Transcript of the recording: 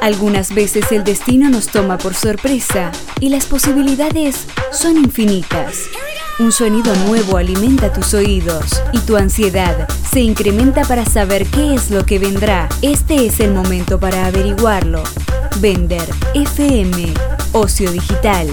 Algunas veces el destino nos toma por sorpresa y las posibilidades son infinitas. Un sonido nuevo alimenta tus oídos y tu ansiedad se incrementa para saber qué es lo que vendrá. Este es el momento para averiguarlo. Vender FM, ocio digital.